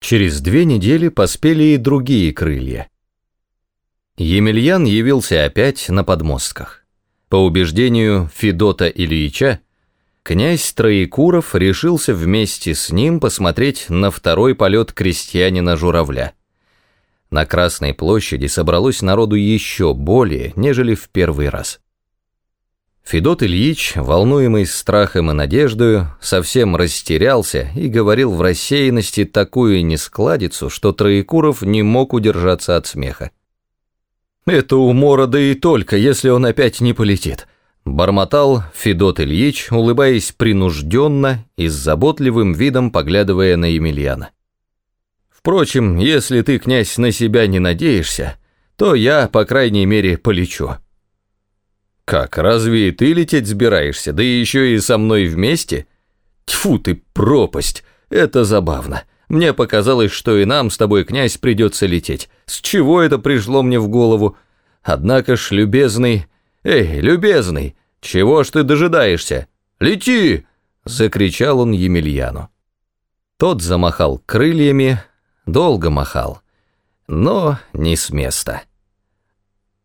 Через две недели поспели и другие крылья. Емельян явился опять на подмостках. По убеждению Федота Ильича, князь Троекуров решился вместе с ним посмотреть на второй полет крестьянина-журавля. На Красной площади собралось народу еще более, нежели в первый раз. Федот Ильич, волнуемый страхом и надеждою, совсем растерялся и говорил в рассеянности такую нескладицу, что Троекуров не мог удержаться от смеха. «Это умора да и только, если он опять не полетит», — бормотал Федот Ильич, улыбаясь принужденно и с заботливым видом поглядывая на Емельяна. «Впрочем, если ты, князь, на себя не надеешься, то я, по крайней мере, полечу». «Как, разве и ты лететь сбираешься, да еще и со мной вместе?» «Тьфу ты, пропасть! Это забавно. Мне показалось, что и нам с тобой, князь, придется лететь. С чего это пришло мне в голову? Однако ж, любезный... Эй, любезный, чего ж ты дожидаешься? Лети!» Закричал он Емельяну. Тот замахал крыльями, долго махал, но не с места.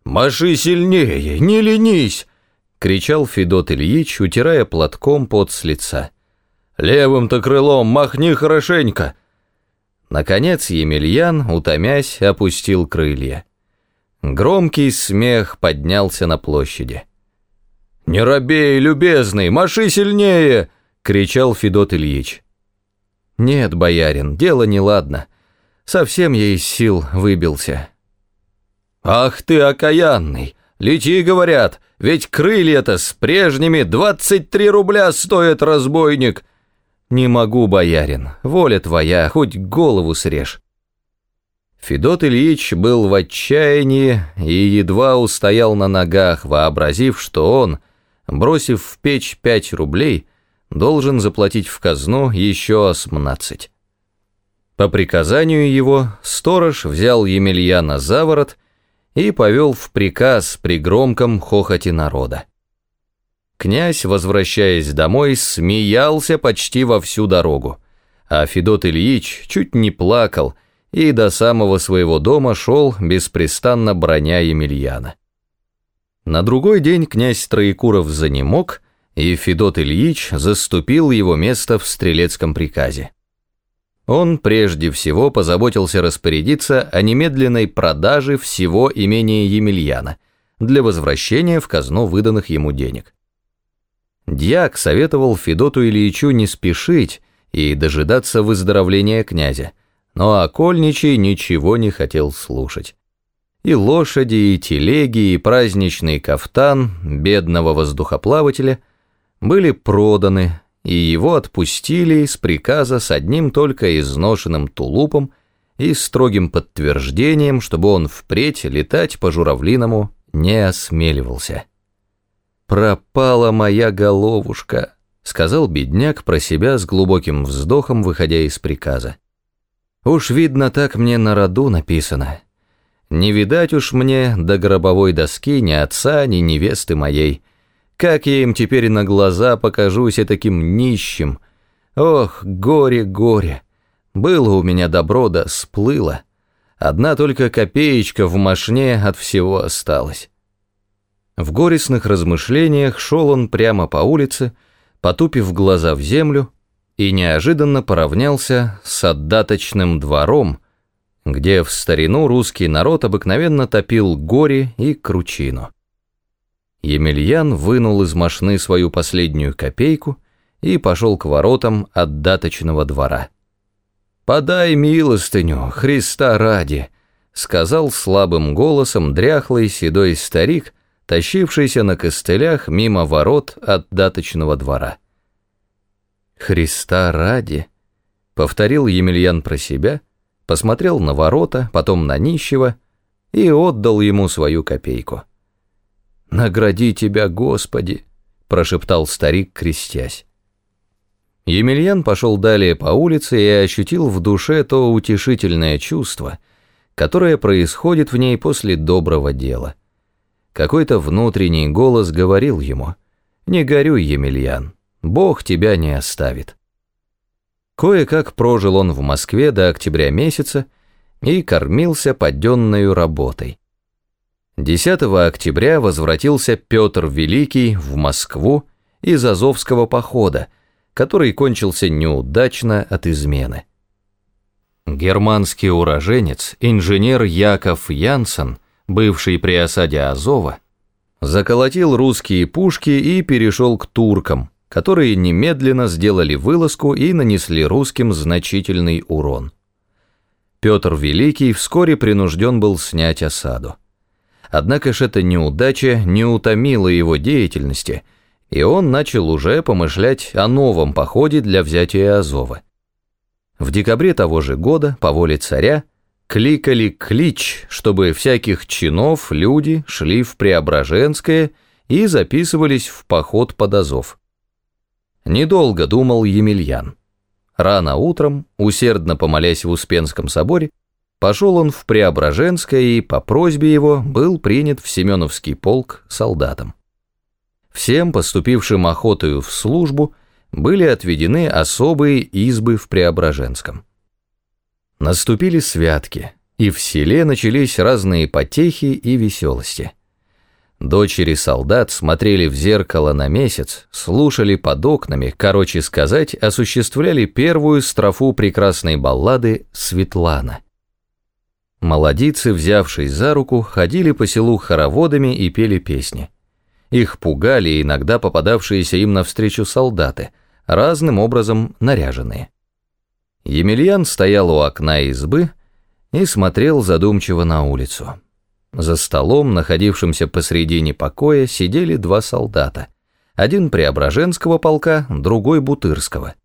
«Маши сильнее, не ленись!» — кричал Федот Ильич, утирая платком пот с лица. «Левым-то крылом махни хорошенько!» Наконец Емельян, утомясь, опустил крылья. Громкий смех поднялся на площади. «Не робей, любезный, маши сильнее!» — кричал Федот Ильич. «Нет, боярин, дело неладно. Совсем я из сил выбился». «Ах ты, окаянный! Лети, говорят, ведь крылья-то с прежними 23 рубля стоит разбойник!» «Не могу, боярин, воля твоя, хоть голову срежь!» Федот Ильич был в отчаянии и едва устоял на ногах, вообразив, что он, бросив в печь пять рублей, должен заплатить в казну еще осмнадцать. По приказанию его сторож взял Емельяна за ворот и повел в приказ при громком хохоте народа. Князь, возвращаясь домой, смеялся почти во всю дорогу, а Федот Ильич чуть не плакал и до самого своего дома шел, беспрестанно броня Емельяна. На другой день князь Троекуров занемог, и Федот Ильич заступил его место в стрелецком приказе. Он прежде всего позаботился распорядиться о немедленной продаже всего имения Емельяна для возвращения в казну выданных ему денег. Дьяк советовал Федоту Ильичу не спешить и дожидаться выздоровления князя, но окольничий ничего не хотел слушать. И лошади, и телеги, и праздничный кафтан бедного воздухоплавателя были проданы, и его отпустили с приказа с одним только изношенным тулупом и строгим подтверждением, чтобы он впредь летать по журавлиному не осмеливался. «Пропала моя головушка», — сказал бедняк про себя с глубоким вздохом, выходя из приказа. «Уж видно, так мне на роду написано. Не видать уж мне до гробовой доски ни отца, ни невесты моей». Как я им теперь на глаза покажусь и таким нищим? Ох, горе, горе. Было у меня добро да сплыло. Одна только копеечка в мошне от всего осталась. В горестных размышлениях шел он прямо по улице, потупив глаза в землю, и неожиданно поравнялся с отдаточным двором, где в старину русский народ обыкновенно топил горе и кручину. Емельян вынул из мошны свою последнюю копейку и пошел к воротам отдаточного двора. «Подай милостыню, Христа ради!» — сказал слабым голосом дряхлый седой старик, тащившийся на костылях мимо ворот отдаточного двора. «Христа ради!» — повторил Емельян про себя, посмотрел на ворота, потом на нищего и отдал ему свою копейку. «Награди тебя, Господи!» – прошептал старик, крестясь. Емельян пошел далее по улице и ощутил в душе то утешительное чувство, которое происходит в ней после доброго дела. Какой-то внутренний голос говорил ему «Не горюй, Емельян, Бог тебя не оставит». Кое-как прожил он в Москве до октября месяца и кормился подденной работой. 10 октября возвратился Петр Великий в Москву из Азовского похода, который кончился неудачно от измены. Германский уроженец, инженер Яков Янсен, бывший при осаде Азова, заколотил русские пушки и перешел к туркам, которые немедленно сделали вылазку и нанесли русским значительный урон. Петр Великий вскоре принужден был снять осаду. Однако ж эта неудача не утомила его деятельности, и он начал уже помышлять о новом походе для взятия Азова. В декабре того же года, по воле царя, кликали клич, чтобы всяких чинов люди шли в Преображенское и записывались в поход под Азов. Недолго думал Емельян. Рано утром, усердно помолясь в Успенском соборе, пошел он в Преображенское и по просьбе его был принят в Семеновский полк солдатом. Всем поступившим охотою в службу – были отведены особые избы в Преображенском. Наступили святки, и в селе начались разные потехи и веселости. Дочери солдат смотрели в зеркало на месяц, слушали под окнами, короче сказать, осуществляли первую строфу прекрасной баллады «Светлана». Молодицы, взявшись за руку, ходили по селу хороводами и пели песни. Их пугали иногда попадавшиеся им навстречу солдаты – разным образом наряженные. Емельян стоял у окна избы и смотрел задумчиво на улицу. За столом, находившимся посредине покоя, сидели два солдата. Один Преображенского полка, другой Бутырского.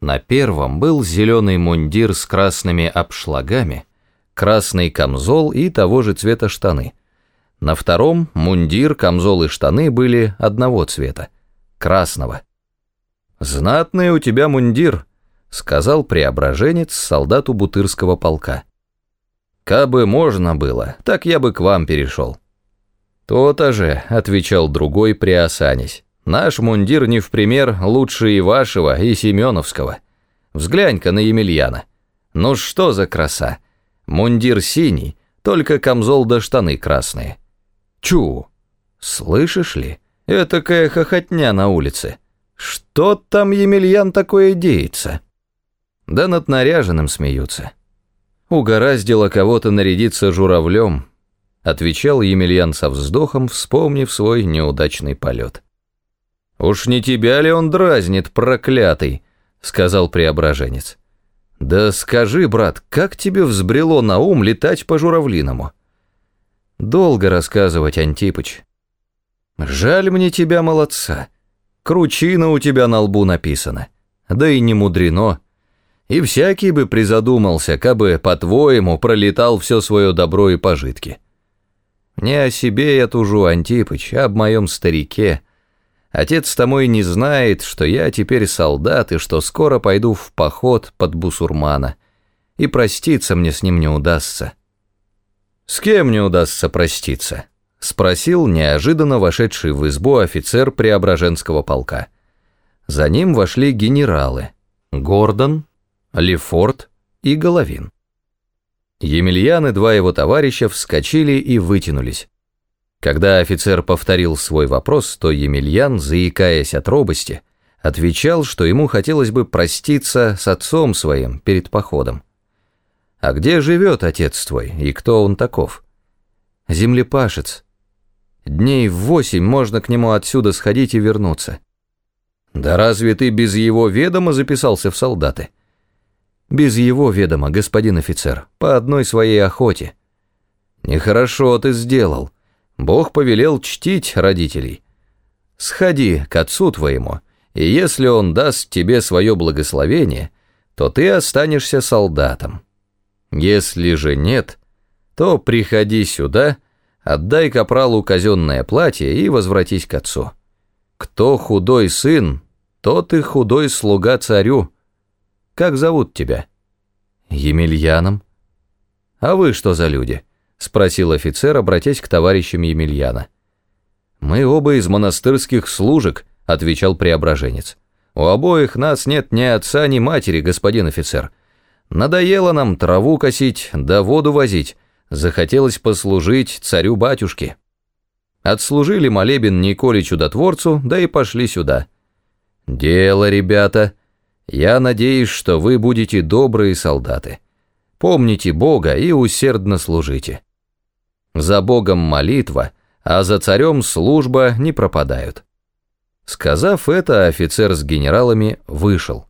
На первом был зеленый мундир с красными обшлагами, красный камзол и того же цвета штаны. На втором мундир, камзол и штаны были одного цвета, красного. «Знатный у тебя мундир», — сказал преображенец солдату Бутырского полка. «Кабы можно было, так я бы к вам перешел». «То-то же», — отвечал другой, приосанясь. «Наш мундир не в пример лучше и вашего, и Семеновского. Взглянь-ка на Емельяна. Ну что за краса? Мундир синий, только камзол да штаны красные. Чу! Слышишь ли? Этакая хохотня на улице. Что там Емельян такое деется? Да над наряженным смеются. Угораздило кого-то нарядиться журавлем, отвечал Емельян со вздохом, вспомнив свой неудачный полет. «Уж не тебя ли он дразнит, проклятый?» — сказал преображенец. «Да скажи, брат, как тебе взбрело на ум летать по журавлиному?» «Долго рассказывать, Антипыч. Жаль мне тебя, молодца. Кручина у тебя на лбу написана. Да и не мудрено. И всякий бы призадумался, кабы, по-твоему, пролетал все свое добро и пожитки. Не о себе я тужу, Антипыч, а об моем старике. Отец-то мой не знает, что я теперь солдат и что скоро пойду в поход под бусурмана. И проститься мне с ним не удастся. С кем не удастся проститься? Спросил неожиданно вошедший в избу офицер Преображенского полка. За ним вошли генералы Гордон, Лефорт и Головин. Емельян и два его товарища вскочили и вытянулись. Когда офицер повторил свой вопрос, то Емельян, заикаясь от робости, отвечал, что ему хотелось бы проститься с отцом своим перед походом. «А где живет отец твой, и кто он таков?» «Землепашец», Дней в восемь можно к нему отсюда сходить и вернуться. Да разве ты без его ведома записался в солдаты? Без его ведома, господин офицер, по одной своей охоте. Нехорошо ты сделал. Бог повелел чтить родителей. Сходи к отцу твоему, и если он даст тебе свое благословение, то ты останешься солдатом. Если же нет, то приходи сюда Отдай капралу казенное платье и возвратись к отцу. Кто худой сын, тот и худой слуга царю. Как зовут тебя? Емельяном. А вы что за люди? Спросил офицер, обратясь к товарищам Емельяна. Мы оба из монастырских служек, отвечал преображенец. У обоих нас нет ни отца, ни матери, господин офицер. Надоело нам траву косить, да воду возить. Захотелось послужить царю-батюшке. Отслужили молебен Николе Чудотворцу, да и пошли сюда. Дело, ребята. Я надеюсь, что вы будете добрые солдаты. Помните Бога и усердно служите. За Богом молитва, а за царем служба не пропадают. Сказав это, офицер с генералами вышел.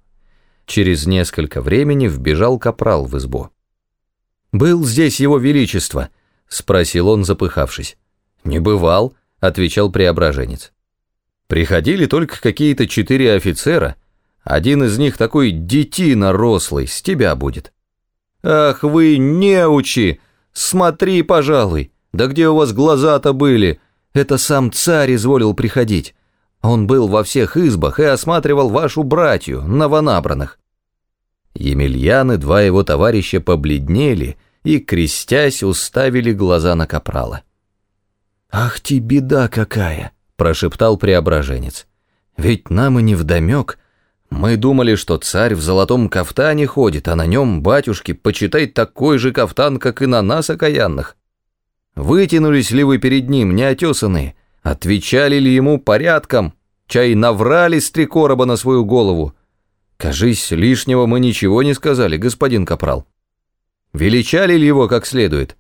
Через несколько времени вбежал капрал в избу. «Был здесь его величество?» — спросил он, запыхавшись. «Не бывал», — отвечал преображенец. «Приходили только какие-то четыре офицера. Один из них такой детина рослый, с тебя будет». «Ах вы, неучи! Смотри, пожалуй! Да где у вас глаза-то были? Это сам царь изволил приходить. Он был во всех избах и осматривал вашу братью, новонабранных». Емельян и два его товарища побледнели и, крестясь, уставили глаза на капрала. «Ах ты, беда какая!» – прошептал преображенец. «Ведь нам и не вдомек. Мы думали, что царь в золотом кафтане ходит, а на нем, батюшки, почитай такой же кафтан, как и на нас, окаянных. Вытянулись ли вы перед ним, неотесанные? Отвечали ли ему порядком? Чай наврали с три короба на свою голову? Кажись, лишнего мы ничего не сказали, господин Капрал. Величали ли его как следует?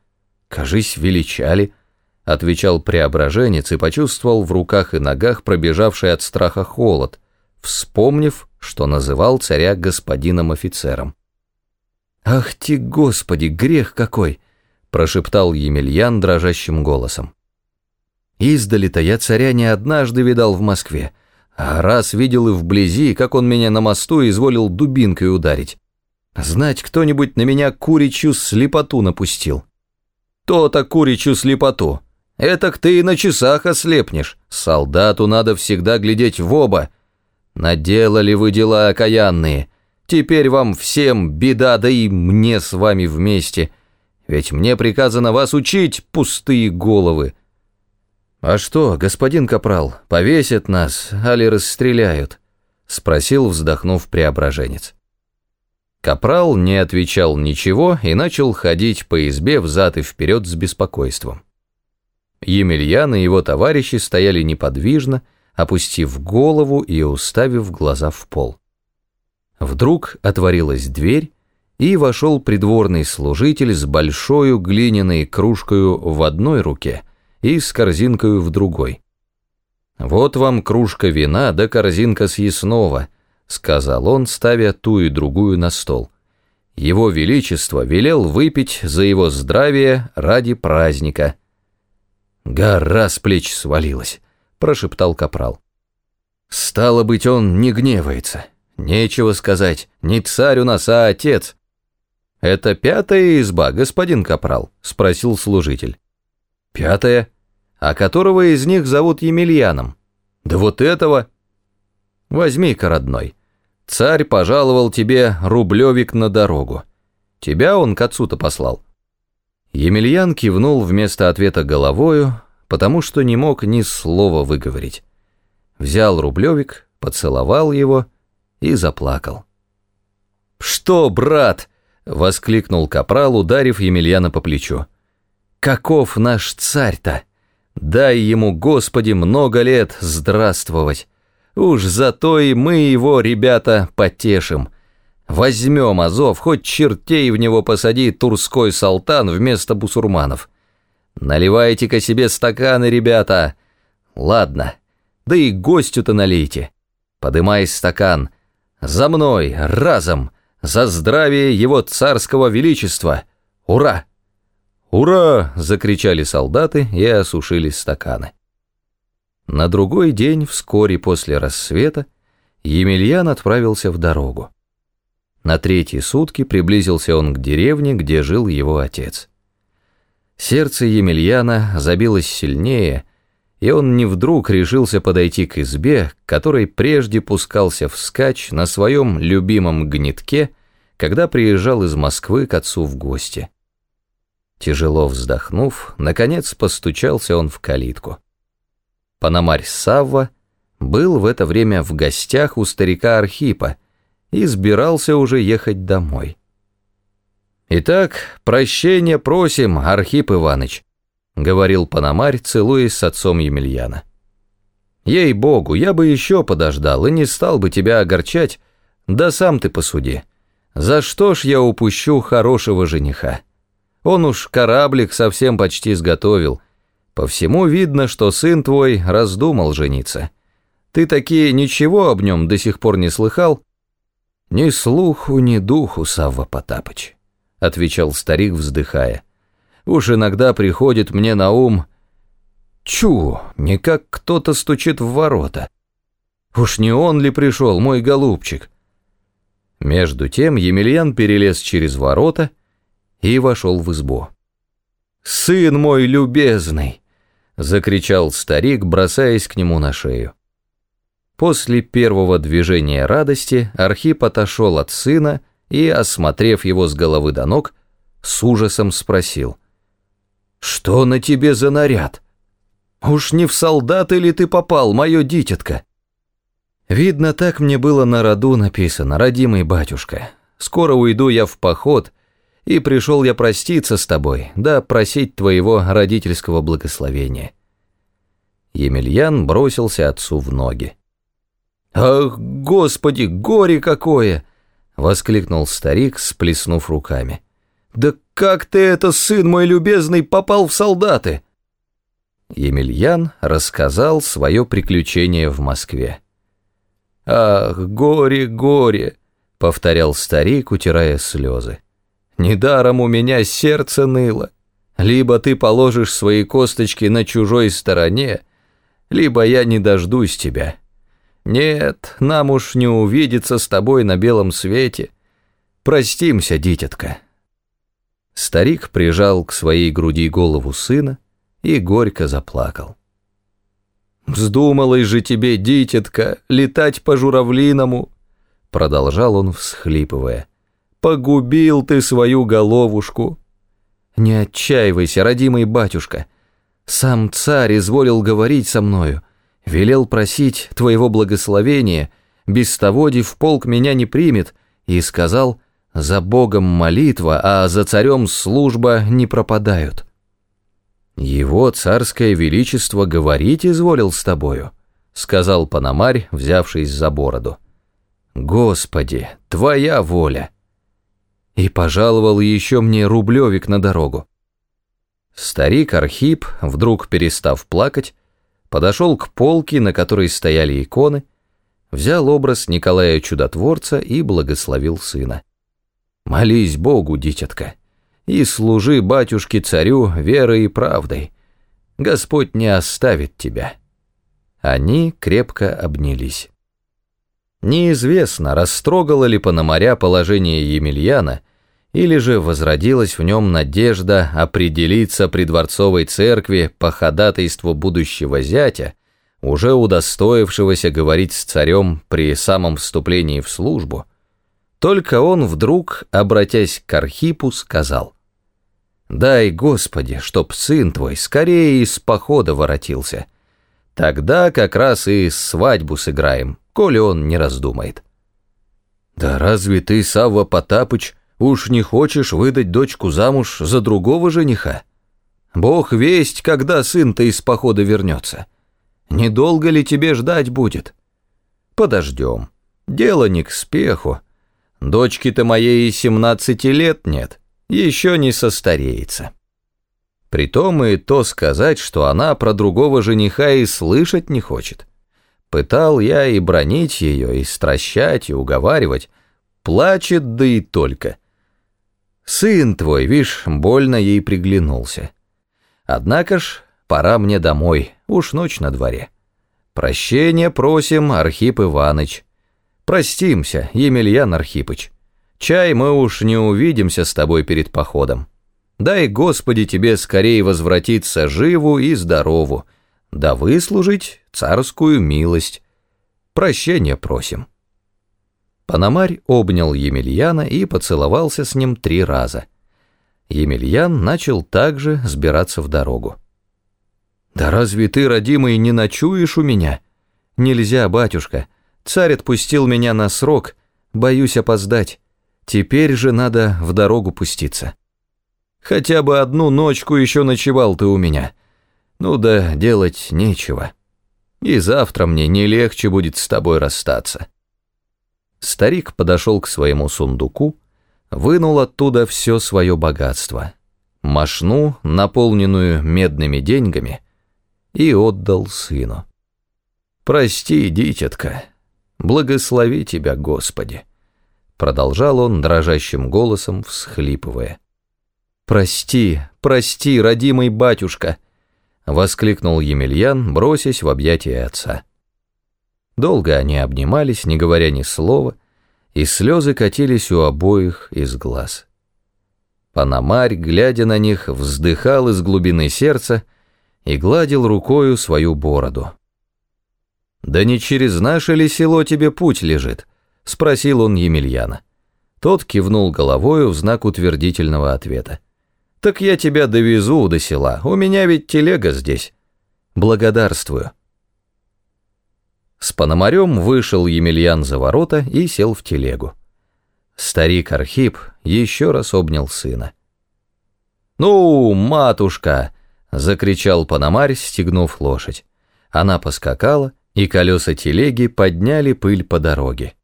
Кажись, величали, отвечал преображенец и почувствовал в руках и ногах пробежавший от страха холод, вспомнив, что называл царя господином офицером. «Ах ты, Господи, грех какой!» Прошептал Емельян дрожащим голосом. Издали-то я царя не однажды видал в Москве, а раз видел и вблизи, как он меня на мосту изволил дубинкой ударить. Знать, кто-нибудь на меня куричью слепоту напустил. То-то куричью слепоту. Этак ты и на часах ослепнешь. Солдату надо всегда глядеть в оба. Наделали вы дела окаянные. Теперь вам всем беда, да и мне с вами вместе. Ведь мне приказано вас учить, пустые головы. «А что, господин Капрал, повесят нас, али расстреляют?» — спросил, вздохнув преображенец. Капрал не отвечал ничего и начал ходить по избе взад и вперед с беспокойством. Емельян и его товарищи стояли неподвижно, опустив голову и уставив глаза в пол. Вдруг отворилась дверь, и вошел придворный служитель с большой глиняной кружкой в одной руке — и с корзинкой в другой. «Вот вам кружка вина да корзинка съестного», — сказал он, ставя ту и другую на стол. «Его Величество велел выпить за его здравие ради праздника». «Гора с плеч свалилась», — прошептал капрал. «Стало быть, он не гневается. Нечего сказать, не царь у нас, а отец». «Это пятая изба, господин капрал?» — спросил служитель. «Пятая? А которого из них зовут Емельяном? Да вот этого. Возьми-ка, родной. Царь пожаловал тебе рублевик на дорогу. Тебя он к отцу-то послал». Емельян кивнул вместо ответа головою, потому что не мог ни слова выговорить. Взял рублевик, поцеловал его и заплакал. «Что, брат?» — воскликнул капрал, ударив Емельяна по плечу. Каков наш царь-то? Дай ему, Господи, много лет здравствовать. Уж зато и мы его, ребята, потешим. Возьмем Азов, хоть чертей в него посади турской салтан вместо бусурманов. Наливайте-ка себе стаканы, ребята. Ладно, да и гостю-то налейте. Подымай стакан. За мной, разом, за здравие его царского величества. Ура! «Ура!» – закричали солдаты и осушили стаканы. На другой день, вскоре после рассвета, Емельян отправился в дорогу. На третьи сутки приблизился он к деревне, где жил его отец. Сердце Емельяна забилось сильнее, и он не вдруг решился подойти к избе, которой прежде пускался вскачь на своем любимом гнетке, когда приезжал из Москвы к отцу в гости. Тяжело вздохнув, наконец постучался он в калитку. Пономарь Савва, был в это время в гостях у старика Архипа и сбирался уже ехать домой. «Итак, прощения просим, Архип Иваныч», — говорил Пономарь, целуясь с отцом Емельяна. «Ей-богу, я бы еще подождал и не стал бы тебя огорчать, да сам ты посуди. За что ж я упущу хорошего жениха? Он уж кораблик совсем почти сготовил. По всему видно, что сын твой раздумал жениться. Ты такие ничего об нем до сих пор не слыхал?» «Ни слуху, ни духу, Савва Потапыч» отвечал старик, вздыхая. Уж иногда приходит мне на ум... Чу, не как кто-то стучит в ворота. Уж не он ли пришел, мой голубчик? Между тем Емельян перелез через ворота и вошел в избу. «Сын мой любезный!» — закричал старик, бросаясь к нему на шею. После первого движения радости Архип отошел от сына и, осмотрев его с головы до ног, с ужасом спросил. «Что на тебе за наряд? Уж не в солдат или ты попал, мое дитятко?» «Видно, так мне было на роду написано, родимый батюшка. Скоро уйду я в поход, и пришел я проститься с тобой, да просить твоего родительского благословения». Емельян бросился отцу в ноги. «Ах, Господи, горе какое!» — воскликнул старик, сплеснув руками. «Да как ты это, сын мой любезный, попал в солдаты?» Емельян рассказал свое приключение в Москве. «Ах, горе, горе!» — повторял старик, утирая слезы. «Недаром у меня сердце ныло. Либо ты положишь свои косточки на чужой стороне, либо я не дождусь тебя». Нет, нам уж не увидеться с тобой на белом свете. Простимся, дитятка. Старик прижал к своей груди голову сына и горько заплакал. «Вздумалось же тебе, дитятка, летать по журавлиному!» Продолжал он, всхлипывая. «Погубил ты свою головушку!» «Не отчаивайся, родимый батюшка! Сам царь изволил говорить со мною, велел просить твоего благословения, без того в полк меня не примет, и сказал, за Богом молитва, а за царем служба не пропадают. Его царское величество говорить изволил с тобою, сказал Пономарь, взявшись за бороду. Господи, твоя воля! И пожаловал еще мне рублевик на дорогу. Старик Архип, вдруг перестав плакать, подошел к полке, на которой стояли иконы, взял образ Николая Чудотворца и благословил сына. «Молись Богу, дитятка, и служи батюшке-царю верой и правдой. Господь не оставит тебя». Они крепко обнялись. Неизвестно, растрогало ли Пономаря положение Емельяна, или же возродилась в нем надежда определиться при дворцовой церкви по ходатайству будущего зятя, уже удостоившегося говорить с царем при самом вступлении в службу, только он вдруг, обратясь к Архипу, сказал, «Дай, Господи, чтоб сын твой скорее из похода воротился. Тогда как раз и свадьбу сыграем, коли он не раздумает». «Да разве ты, Савва Потапыч, Уж не хочешь выдать дочку замуж за другого жениха? Бог весть, когда сын-то из похода вернется. Недолго ли тебе ждать будет? Подождем. Дело не к спеху. Дочки-то моей семнадцати лет нет, еще не состареется. Притом и то сказать, что она про другого жениха и слышать не хочет. Пытал я и бронить ее, и стращать, и уговаривать. Плачет, да и только. Сын твой, вишь, больно ей приглянулся. Однако ж, пора мне домой, уж ночь на дворе. Прощения просим, Архип Иваныч. Простимся, Емельян Архипыч. Чай мы уж не увидимся с тобой перед походом. Дай, Господи, тебе скорее возвратиться живу и здорову, да выслужить царскую милость. Прощения просим. Пономарь обнял Емельяна и поцеловался с ним три раза. Емельян начал также сбираться в дорогу. «Да разве ты, родимый, не ночуешь у меня? Нельзя, батюшка. Царь отпустил меня на срок, боюсь опоздать. Теперь же надо в дорогу пуститься. Хотя бы одну ночку еще ночевал ты у меня. Ну да, делать нечего. И завтра мне не легче будет с тобой расстаться. Старик подошел к своему сундуку, вынул оттуда все свое богатство, мошну, наполненную медными деньгами, и отдал сыну. «Прости, дитятка, благослови тебя, Господи!» Продолжал он дрожащим голосом, всхлипывая. «Прости, прости, родимый батюшка!» Воскликнул Емельян, бросясь в объятия отца. Долго они обнимались, не говоря ни слова, и слезы катились у обоих из глаз. Панамарь, глядя на них, вздыхал из глубины сердца и гладил рукою свою бороду. «Да не через наше ли село тебе путь лежит?» — спросил он Емельяна. Тот кивнул головою в знак утвердительного ответа. «Так я тебя довезу до села, у меня ведь телега здесь. Благодарствую». С Пономарем вышел Емельян за ворота и сел в телегу. Старик Архип еще раз обнял сына. «Ну, матушка!» — закричал Пономарь, стегнув лошадь. Она поскакала, и колеса телеги подняли пыль по дороге.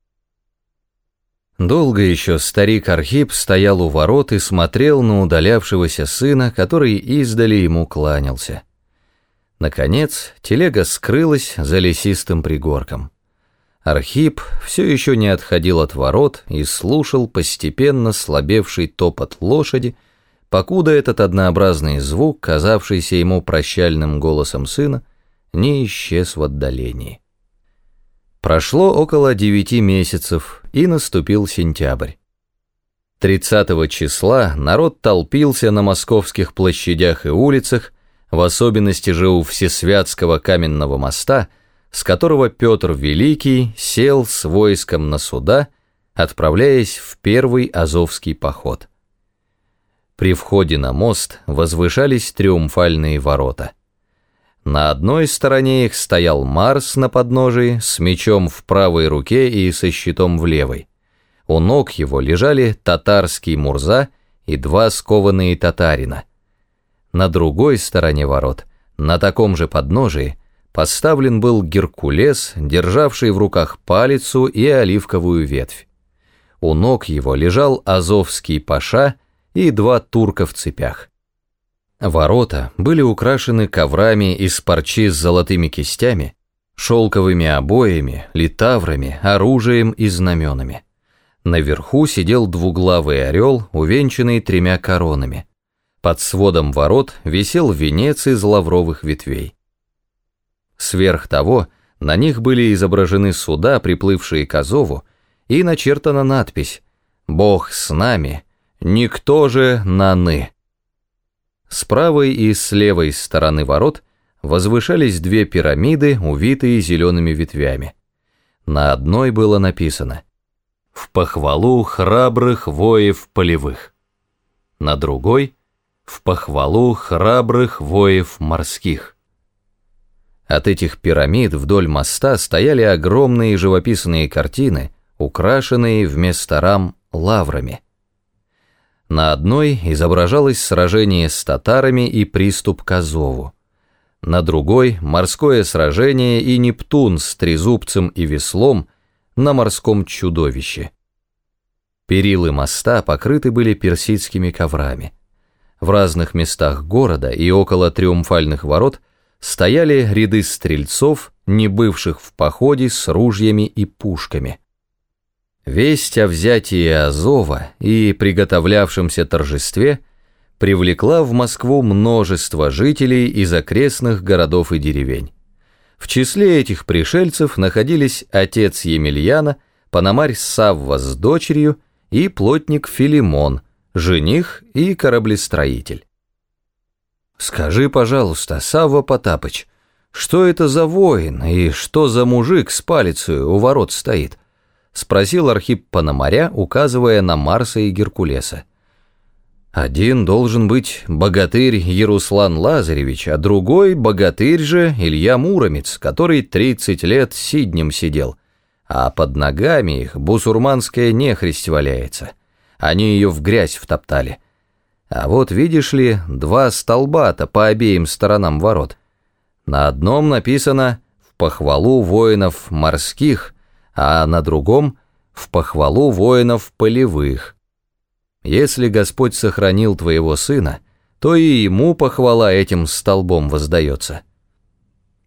Долго еще старик Архип стоял у ворот и смотрел на удалявшегося сына, который издали ему кланялся. Наконец, телега скрылась за лесистым пригорком. Архип все еще не отходил от ворот и слушал постепенно слабевший топот лошади, покуда этот однообразный звук, казавшийся ему прощальным голосом сына, не исчез в отдалении. Прошло около девяти месяцев, и наступил сентябрь. 30 числа народ толпился на московских площадях и улицах, в особенности же у Всесвятского каменного моста, с которого Петр Великий сел с войском на суда, отправляясь в первый Азовский поход. При входе на мост возвышались триумфальные ворота. На одной стороне их стоял Марс на подножии с мечом в правой руке и со щитом в левой. У ног его лежали татарский Мурза и два скованные татарина. На другой стороне ворот, на таком же подножии, поставлен был Геркулес, державший в руках палицу и оливковую ветвь. У ног его лежал азовский паша и два турка в цепях. Ворота были украшены коврами из парчи с золотыми кистями, шелковыми обоями, литаврами, оружием и знаменами. Наверху сидел двуглавый орел, увенчанный тремя коронами. Под сводом ворот висел венец из лавровых ветвей. Сверх того, на них были изображены суда, приплывшие к Азову, и начертана надпись «Бог с нами, никто же наны». С правой и с левой стороны ворот возвышались две пирамиды, увитые зелеными ветвями. На одной было написано «В похвалу храбрых воев полевых», на другой в похвалу храбрых воев морских. От этих пирамид вдоль моста стояли огромные живописные картины, украшенные вместо рам лаврами. На одной изображалось сражение с татарами и приступ к Азову. На другой – морское сражение и Нептун с трезубцем и веслом на морском чудовище. Перилы моста покрыты были персидскими коврами. В разных местах города и около триумфальных ворот стояли ряды стрельцов, не бывших в походе с ружьями и пушками. Весть о взятии Азова и приготовлявшемся торжестве привлекла в Москву множество жителей из окрестных городов и деревень. В числе этих пришельцев находились отец Емельяна, пономарь Савва с дочерью и плотник Филимон – жених и кораблестроитель. «Скажи, пожалуйста, Савва Потапыч, что это за воин и что за мужик с палицей у ворот стоит?» — спросил Архип Пономаря, указывая на Марса и Геркулеса. Один должен быть богатырь Яруслан Лазаревич, а другой богатырь же Илья Муромец, который 30 лет сиднем сидел, а под ногами их бусурманская нехристь валяется. Они ее в грязь втоптали. А вот, видишь ли, два столбата по обеим сторонам ворот. На одном написано «В похвалу воинов морских», а на другом «В похвалу воинов полевых». Если Господь сохранил твоего сына, то и ему похвала этим столбом воздается.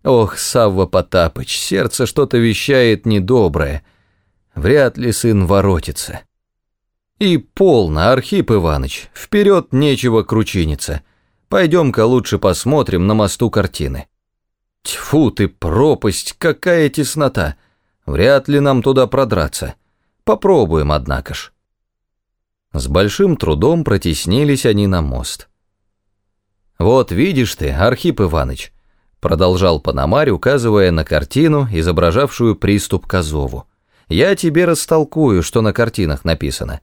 Ох, Савва Потапыч, сердце что-то вещает недоброе. Вряд ли сын воротится. И полно, Архип Иваныч, вперед нечего кручиниться. Пойдем-ка лучше посмотрим на мосту картины. Тьфу ты, пропасть, какая теснота. Вряд ли нам туда продраться. Попробуем, однако ж. С большим трудом протеснились они на мост. «Вот видишь ты, Архип Иваныч», — продолжал Пономарь, указывая на картину, изображавшую приступ к Азову. «Я тебе растолкую, что на картинах написано.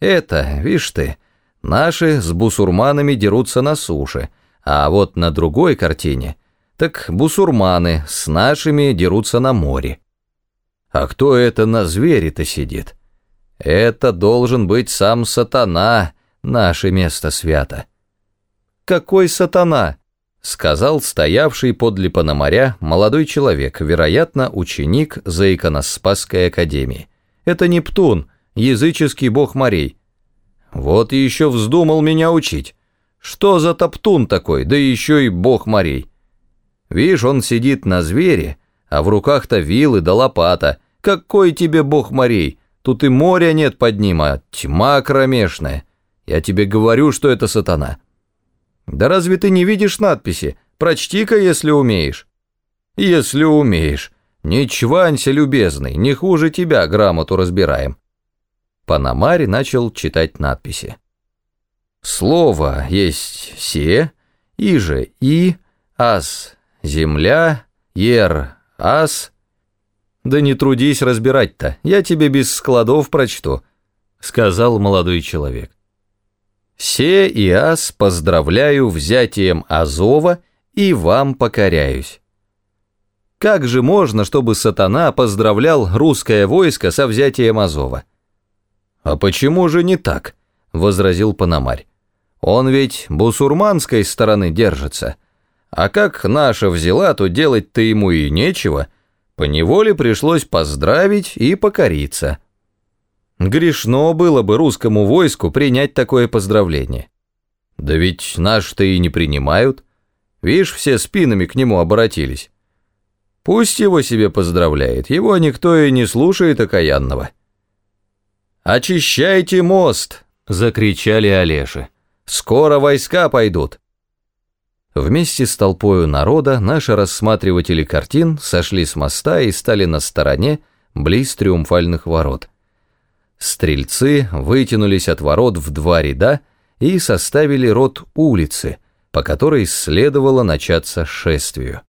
Это, видишь ты, наши с бусурманами дерутся на суше, а вот на другой картине, так бусурманы с нашими дерутся на море. А кто это на звере-то сидит?» Это должен быть сам сатана, наше место свято. Какой сатана? Сказал стоявший подле Пономаря молодой человек, вероятно, ученик Заиконоспасской академии. Это Нептун, языческий бог морей. Вот и еще вздумал меня учить. Что за топтун такой, да еще и бог морей. Видишь, он сидит на звере, а в руках-то вилы да лопата. Какой тебе бог морей? Тут и моря нет под ним, а тьма кромешная. Я тебе говорю, что это сатана. Да разве ты не видишь надписи? Прочти-ка, если умеешь. Если умеешь. Не чванься, любезный, не хуже тебя грамоту разбираем. Панамари начал читать надписи. Слово есть «се», «и» же «и», «ас», «земля», «ер», «ас», «Да не трудись разбирать-то, я тебе без складов прочту», — сказал молодой человек. «Се и ас поздравляю взятием Азова и вам покоряюсь». Как же можно, чтобы сатана поздравлял русское войско со взятием Азова? «А почему же не так?» — возразил Пономарь. «Он ведь бусурманской стороны держится. А как наша взяла, то делать-то ему и нечего». Поневоле пришлось поздравить и покориться. Грешно было бы русскому войску принять такое поздравление. Да ведь наш-то и не принимают. Видишь, все спинами к нему обратились. Пусть его себе поздравляет, его никто и не слушает окаянного. «Очищайте мост!» — закричали Олеши. «Скоро войска пойдут!» Вместе с толпою народа наши рассматриватели картин сошли с моста и стали на стороне, близ триумфальных ворот. Стрельцы вытянулись от ворот в два ряда и составили рот улицы, по которой следовало начаться шествию.